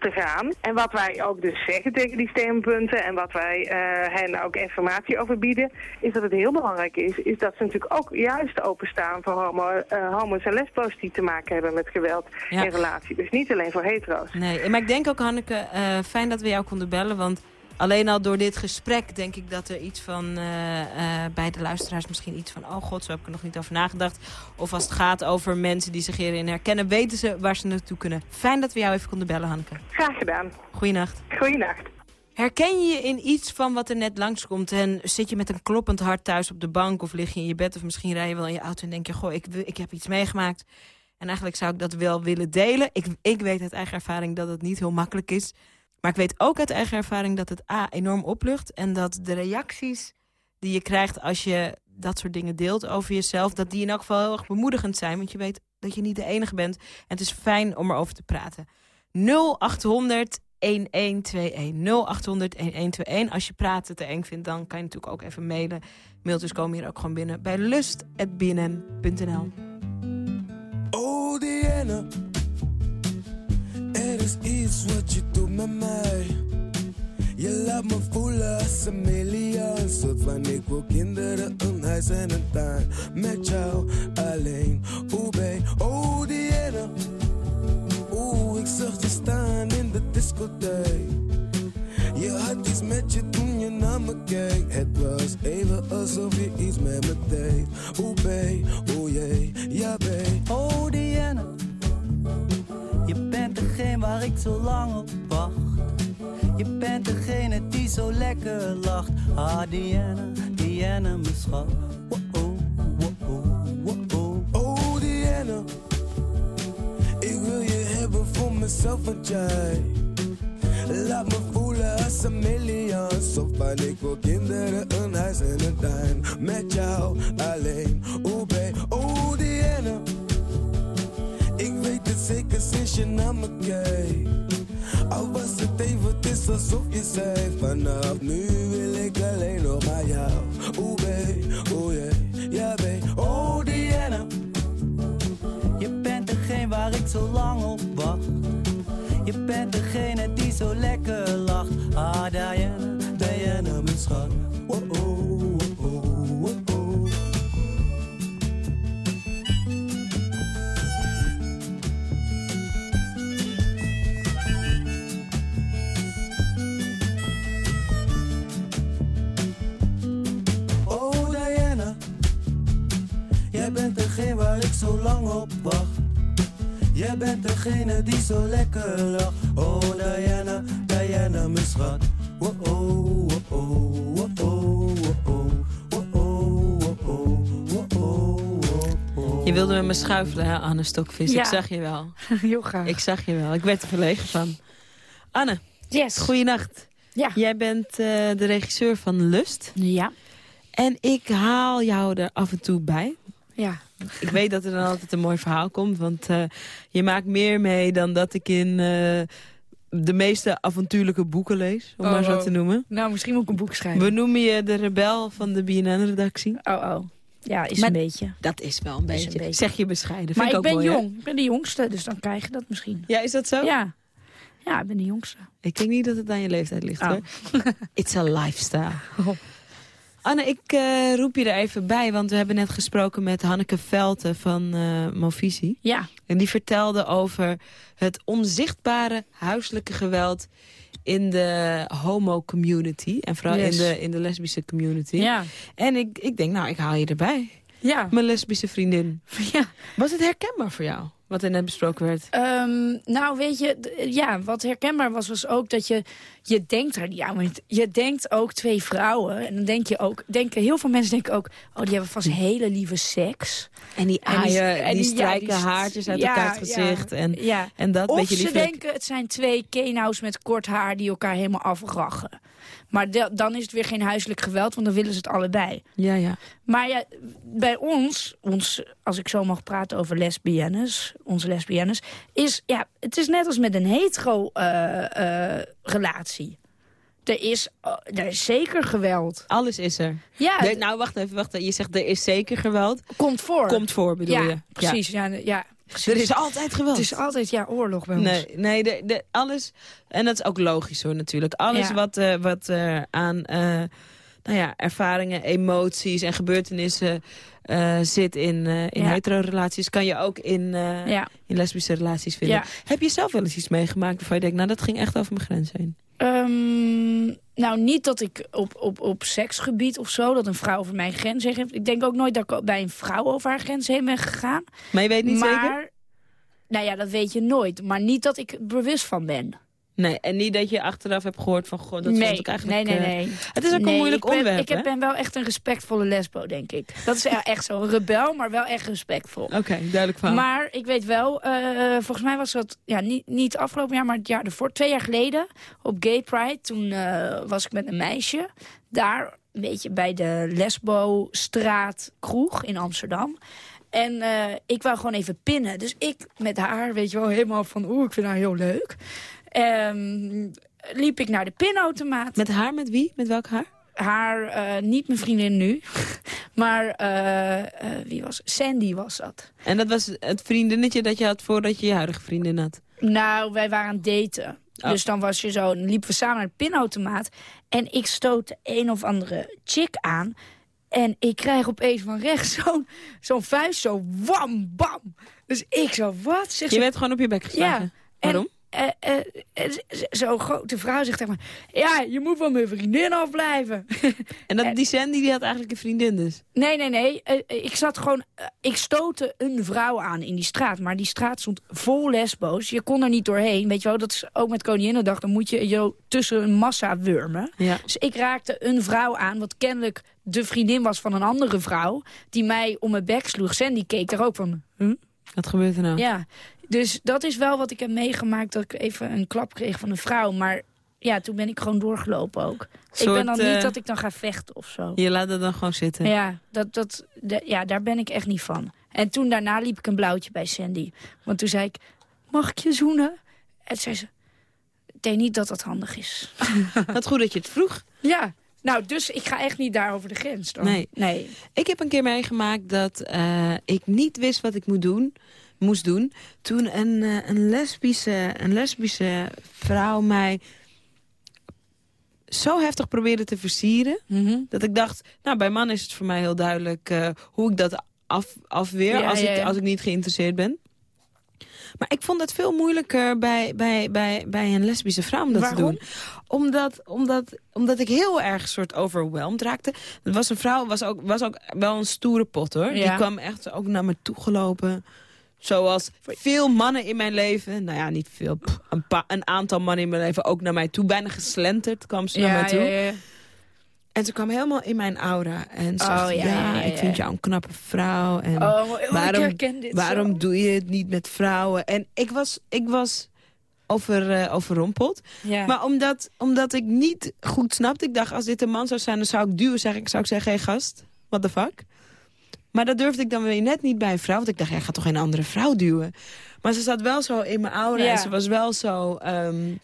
te gaan. En wat wij ook dus zeggen tegen die steunpunten en wat wij uh, hen ook informatie over bieden, is dat het heel belangrijk is, is dat ze natuurlijk ook juist openstaan voor homo, uh, homo's en lesbo's die te maken hebben met geweld in relatie. Dus niet alleen voor hetero's. Nee, maar ik denk ook Hanneke, fijn dat we jou konden bellen, want Alleen al door dit gesprek denk ik dat er iets van uh, uh, bij de luisteraars misschien iets van... oh god, zo heb ik er nog niet over nagedacht. Of als het gaat over mensen die zich hierin herkennen... weten ze waar ze naartoe kunnen. Fijn dat we jou even konden bellen, Hanneke. Graag gedaan. Goeienacht. Goeienacht. Herken je je in iets van wat er net langskomt en zit je met een kloppend hart thuis op de bank... of lig je in je bed of misschien rij je wel in je auto en denk je... goh, ik, ik heb iets meegemaakt en eigenlijk zou ik dat wel willen delen. Ik, ik weet uit eigen ervaring dat het niet heel makkelijk is... Maar ik weet ook uit eigen ervaring dat het A, enorm oplucht... en dat de reacties die je krijgt als je dat soort dingen deelt over jezelf... dat die in elk geval heel erg bemoedigend zijn. Want je weet dat je niet de enige bent. En het is fijn om erover te praten. 0800 1121. 0800 1121. Als je praten te eng vindt, dan kan je natuurlijk ook even mailen. Mailtjes komen hier ook gewoon binnen bij lust.bnn.nl. Oh, Diana. Er is iets wat je doet met mij. Je laat me voelen als een miljoen. Soort van ik wil kinderen, een huis en een tuin. Met jou alleen, oeh babe, oh die ene. Oeh, ik zag je staan in de discotheek. Je had iets met je toen je naar me keek. Het was even alsof je iets met me deed. Oeh babe, oeh jee, ja babe. Oh Diana, je bent degene waar ik zo lang op wacht. Je bent degene die zo lekker lacht. Ah Diana, Diana mijn schat. Wow, wow, wow, wow. Oh Diana, ik wil je hebben voor mezelf en jij. Laat me voelen als een miljoen. Zo van ik wil kinderen, een huis en een tuin. Met jou alleen, oh babe, oh Diana. Ik sinds je naar me kijkt. Al was het even, het is alsof je zei Vanaf nu wil ik alleen nog maar jou Oeh babe, oh yeah, ja babe, oh Diana Je bent degene waar ik zo lang op wacht. Je bent degene die zo lekker lacht. Ah Diana, Diana mijn schat. Oh, oh, zo lang op wacht. Jij bent degene die zo lekker lacht. Oh Diana, Diana mijn schat. Oh oh, oh oh, oh oh, oh oh, oh oh, oh oh. Je wilde met me schuifelen, hè, Anne Stokvis? Ja. Ik zag je wel. (laughs) Heel graag. Ik zag je wel. Ik werd er verlegen van. Anne, Yes. goeienacht. Ja. Jij bent eh, de regisseur van Lust. Ja. En ik haal jou er af en toe bij. Ja. Ik weet dat er dan altijd een mooi verhaal komt. Want eh, je maakt meer mee dan dat ik in eh, de meeste avontuurlijke boeken lees. Om maar zo Oh. te noemen. Nou, misschien moet ik een boek schrijven. We noemen je de rebel van de BNN-redactie. Oh, oh. Ja, is Maar een beetje. Dat is wel een Is een beetje. Zeg je bescheiden. Maar Vind ik ook ben mooi, hè? jong. Ik ben de jongste, dus dan krijg je dat misschien. Ja, is dat zo? Ja. Ja, ik ben de jongste. Ik denk niet dat het aan je leeftijd ligt. Oh. hoor. (laughs) It's a lifestyle. (laughs) Anne, ik eh, roep je er even bij, want we hebben net gesproken met Hanneke Velten van Movisie. Ja. En die vertelde over het onzichtbare huiselijke geweld in de homo-community. En vooral Yes. in, de, in de lesbische community. Ja. En ik, ik denk, nou, ik haal je erbij. Ja. Mijn lesbische vriendin. Ja. Was het herkenbaar voor jou, wat er net besproken werd? Ehm, nou, weet je, ja, wat herkenbaar was, was ook dat je, je denkt er niet aan. want Je denkt ook twee vrouwen. En dan denk je ook, denken, heel veel mensen denken ook, oh, die hebben vast hele lieve seks. En die En die- aaien, en die, ja, strijken die haartjes uit ja, elkaar het gezicht. ja, en, ja. en dat Of beetje ze lieflijk. denken, het zijn twee kenous met kort haar die elkaar helemaal afrachen. Maar de- dan is het weer geen huiselijk geweld, want dan willen ze het allebei. Ja, ja. Maar ja, bij ons, ons, als ik zo mag praten over lesbiennes, onze lesbiennes, is, ja, het is net als met een hetero eh, eh, relatie. Er is, oh, er is zeker geweld. Alles is er. Ja, nou, wacht even, wacht even. Je zegt er is zeker geweld. komt voor. Komt voor, bedoel ja, je? precies. Ja. Ja. Er is altijd geweld. Het is altijd ja, oorlog bij ons. Nee, nee de, de, alles... En dat is ook logisch hoor, natuurlijk. Alles Ja. wat, eh, wat er aan eh, nou ja, ervaringen, emoties en gebeurtenissen eh, zit in, eh in Ja. hetero-relaties... kan je ook in, eh, Ja. in lesbische relaties vinden. Ja. Heb je zelf wel eens iets meegemaakt waarvan je denkt... nou, dat ging echt over mijn grens heen? Ehm, nou, niet dat ik op, op, op seksgebied of zo, dat een vrouw over mijn grens heen heeft. Ik denk ook nooit dat ik bij een vrouw over haar grens heen ben gegaan. Maar je weet niet maar, zeker? Nou ja, dat weet je nooit. Maar niet dat ik bewust van ben. Nee, en niet dat je achteraf hebt gehoord van... Goh, dat nee, vond ik eigenlijk... nee, nee, eh, nee. Het is ook Nee, een moeilijk ik ben, onderwerp, Ik heb- ben wel echt een respectvolle lesbo, denk ik. Dat is e- echt zo. Een rebel, maar wel echt respectvol. (laughs) Oké, duidelijk verhaal. Maar ik weet wel, eh, volgens mij was dat ja, niet, niet afgelopen jaar, maar het jaar ervoor. Twee jaar geleden op Gay Pride. Toen eh, was ik met een meisje. Daar, een beetje bij de Lesbo-straat kroeg in Amsterdam. En ik wou gewoon even pinnen. Dus ik met haar, weet je wel, helemaal van... oeh, ik vind haar heel leuk. Ehm, liep ik naar de pinautomaat. Met haar, met wie? Met welk haar? Haar, eh, niet mijn vriendin nu. (laughs) maar eh, eh, wie was Sandy was dat. En dat was het vriendinnetje dat je had voordat je je huidige vriendin had? Nou, wij waren aan het daten. Oh. Dus dan was je zo, liepen we samen naar de pinautomaat. En ik stoot een of andere chick aan. En ik krijg opeens van rechts (laughs) zo'n zo'n vuist, zo wam, bam. Dus ik zo, wat? Zeg je werd gewoon op je bek geslagen? Ja. Waarom? Uh, uh, zo'n grote vrouw zegt tegen me... ja, je moet van mijn vriendin afblijven. (laughs) En dat, die Sandy die had eigenlijk een vriendin dus? Nee, nee, nee. ik zat gewoon... ik stootte een vrouw aan in die straat. Maar die straat stond vol lesbo's. Je kon er niet doorheen. Weet je wel, dat is ook met Koninginnedag. Dan moet je je tussen een massa wurmen. Ja. Dus ik raakte een vrouw aan... wat kennelijk de vriendin was van een andere vrouw... die mij om mijn bek sloeg. Sandy keek er ook van... Huh? Wat gebeurt er nou? Ja, dus dat is wel wat ik heb meegemaakt, dat ik even een klap kreeg van een vrouw. Maar ja, toen ben ik gewoon doorgelopen ook. ik ben dan niet eh, dat ik dan ga vechten of zo. Je laat het dan gewoon zitten? Ja, dat, dat, ja, daar ben ik echt niet van. En toen daarna liep ik een blauwtje bij Sandy. Want toen zei ik, mag ik je zoenen? En zei ze, ik denk niet dat dat handig is. (laughs) Wat goed dat je het vroeg. Ja, nou, dus ik ga echt niet daar over de grens. Dan. Nee. nee. Ik heb een keer meegemaakt dat uh, ik niet wist wat ik moet doen moest doen. Toen een, uh, een, lesbische, een lesbische vrouw mij zo heftig probeerde te versieren. Mhm. Dat ik dacht, nou bij mannen is het voor mij heel duidelijk uh, hoe ik dat af, afweer als, Ik, als ik niet geïnteresseerd ben. Maar ik vond het veel moeilijker bij, bij, bij, bij een lesbische vrouw om dat te doen. Omdat, omdat, omdat ik heel erg soort overweldigd raakte. Het was een vrouw, was ook, was ook wel een stoere pot hoor. Die kwam echt ook naar me toe gelopen. Zoals veel mannen in mijn leven, nou ja, niet veel, een, een, aantal mannen in mijn leven ook naar mij toe. Bijna geslenterd kwam ze naar mij toe. Ja, ja. En ze kwam helemaal in mijn aura. En ze oh, ja, ik vind jou een knappe vrouw. En oh, waarom, waarom doe je het niet met vrouwen? En ik was, ik was over, uh, overrompeld. Maar omdat, omdat ik niet goed snapte, ik dacht, als dit een man zou zijn, dan zou ik duwen, zeg ik, zou ik zeggen, hé hey, gast, what the fuck? Maar dat durfde ik dan weer net niet bij een vrouw. Want ik dacht, jij gaat toch geen andere vrouw duwen? Maar ze zat wel zo in mijn aura. En ze was wel zo... Um,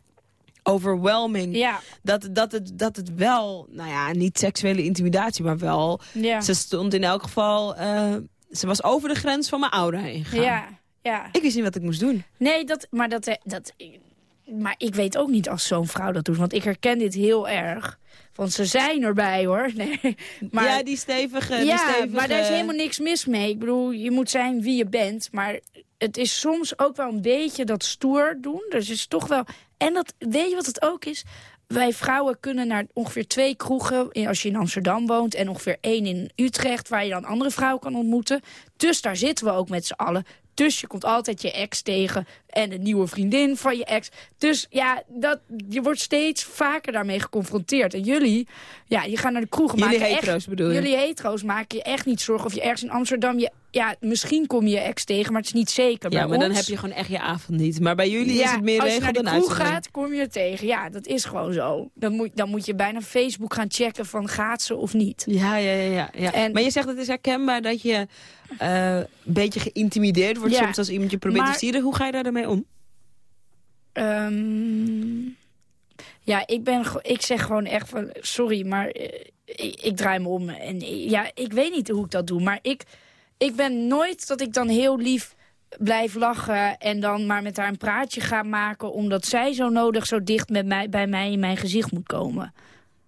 overwhelming. Ja. Dat, dat, het, dat het wel, nou ja, niet seksuele intimidatie, maar wel... Ja. Ze stond in elk geval... Uh, ze was over de grens van mijn aura heen gegaan. Ja, ja. Ik wist niet wat ik moest doen. Nee, dat, maar, dat, dat, maar ik weet ook niet als zo'n vrouw dat doet. Want ik herken dit heel erg. Want ze zijn erbij hoor. (laughs) Nee, maar, ja, die stevige, ja, die stevige... maar daar is helemaal niks mis mee. Ik bedoel, je moet zijn wie je bent. Maar het is soms ook wel een beetje dat stoer doen. Dus is toch wel... En dat, weet je wat het ook is? Wij vrouwen kunnen naar ongeveer twee kroegen, als je in Amsterdam woont... en ongeveer één in Utrecht, waar je dan andere vrouwen kan ontmoeten. Dus daar zitten we ook met z'n allen. Dus je komt altijd je ex tegen en een nieuwe vriendin van je ex. Dus ja, dat, je wordt steeds vaker daarmee geconfronteerd. En jullie, ja, je gaat naar de kroeg. Jullie hetero's bedoel je? Jullie hetero's maken je echt niet zorgen of je ergens in Amsterdam... Je, ja, misschien kom je ex tegen, maar het is niet zeker. Ja, maar dan heb je gewoon echt je avond niet. Maar bij jullie is het meer regel dan Als je naar de gaat, kom je tegen. Ja, dat is gewoon zo. Dan moet, dan moet je bijna Facebook gaan checken van gaat ze of niet. Ja, ja, ja. ja, ja. En, maar je zegt het is herkenbaar dat je uh, een beetje geïntimideerd wordt soms als iemand je probeert te sieren. Hoe ga je daar daarmee om? Um, ja, ik, ben, ik zeg gewoon echt van... Sorry, maar uh, ik, ik, draai me om. En ja, ik weet niet hoe ik dat doe. Maar ik, ik ben nooit dat ik dan heel lief blijf lachen... en dan maar met haar een praatje ga maken... omdat zij zo nodig zo dicht met mij, bij mij in mijn gezicht moet komen.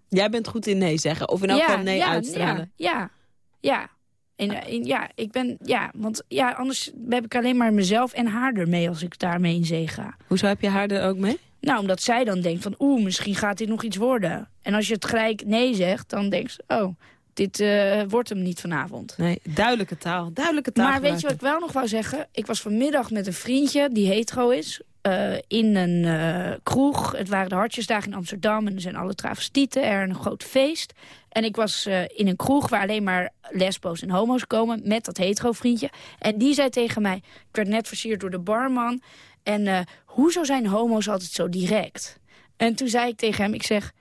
Jij bent goed in nee zeggen. Of in elk geval nee uitstralen. Ja, ja, ja. En, ja, ik ben, ja, want ja, anders heb ik alleen maar mezelf en haar ermee als ik daarmee in zee ga. Hoezo heb je haar er ook mee? Nou, omdat zij dan denkt van, oeh, misschien gaat dit nog iets worden. En als je het gelijk nee zegt, dan denk je, oh, dit uh, wordt hem niet vanavond. Nee, duidelijke taal, duidelijke taal. Maar weet je wat ik wel nog wou zeggen? Ik was vanmiddag met een vriendje die hetero is. Uh, in een uh, kroeg. Het waren de Hartjesdagen in Amsterdam. En er zijn alle travestieten. Er een groot feest. En ik was in een kroeg waar alleen maar lesbo's en homo's komen... met dat hetero vriendje. En die zei tegen mij... Ik werd net versierd door de barman. En hoezo zijn homo's altijd zo direct? En toen zei ik tegen hem, ik zeg...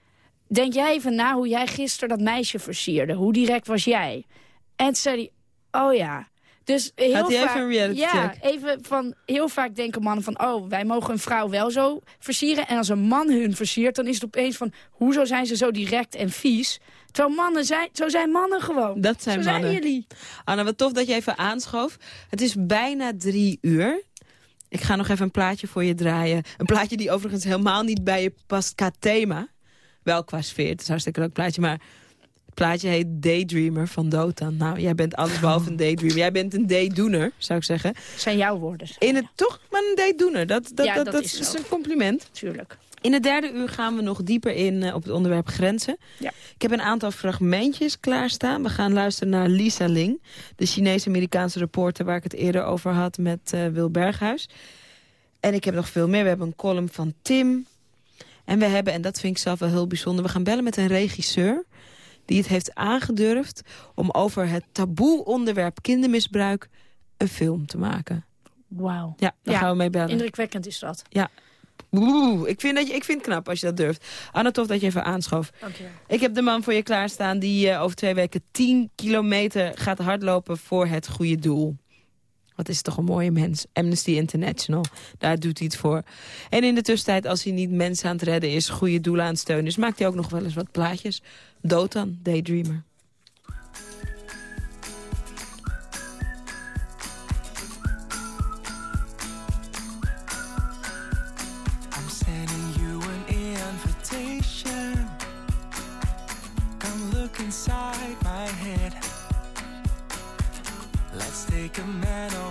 Denk jij even na hoe jij gisteren dat meisje versierde? Hoe direct was jij? En toen zei hij, oh ja... Dus heel Had vaak, even een reality ja, even van heel vaak denken mannen van, oh, wij mogen een vrouw wel zo versieren. En als een man hun versiert, dan is het opeens van, hoezo zijn ze zo direct en vies? Terwijl mannen zijn, zo zijn mannen gewoon. Dat zijn zo mannen. zijn jullie. Anna, wat tof dat je even aanschoof. Het is bijna drie uur. Ik ga nog even een plaatje voor je draaien. Een plaatje die overigens helemaal niet bij je past qua thema. Wel qua sfeer, het is een hartstikke leuk plaatje. Maar het plaatje heet Daydreamer van Dotan. Nou, jij bent alles behalve een daydreamer. Jij bent een daydoener, zou ik zeggen. zijn jouw woorden. In het, toch, maar een daydoener. Dat, dat, dat, dat, is, een compliment. Tuurlijk. In het derde uur gaan we nog dieper in uh, op het onderwerp grenzen. Ja. Ik heb een aantal fragmentjes klaarstaan. We gaan luisteren naar Lisa Ling, de Chinese-Amerikaanse reporter... waar ik het eerder over had met uh, Wil Berghuis. En ik heb nog veel meer. We hebben een column van Tim. En we hebben, en dat vind ik zelf wel heel bijzonder... we gaan bellen met een regisseur die het heeft aangedurfd... om over het taboe onderwerp kindermisbruik een film te maken. Wauw. Ja, daar gaan we mee bellen. Indrukwekkend is dat. Ja, Oeh, ik vind, dat je, ik vind het knap als je dat durft. Anna, tof dat je even aanschoof. Dankjewel. Ik heb de man voor je klaarstaan die uh, over twee weken 10 kilometer gaat hardlopen voor het goede doel. Wat is toch een mooie mens. Amnesty International, daar doet hij het voor. En in de tussentijd, als hij niet mensen aan het redden is... goede doelen aan het steunen is, maakt hij ook nog wel eens wat plaatjes. Dood dan, Daydreamer. inside my head. Let's take a man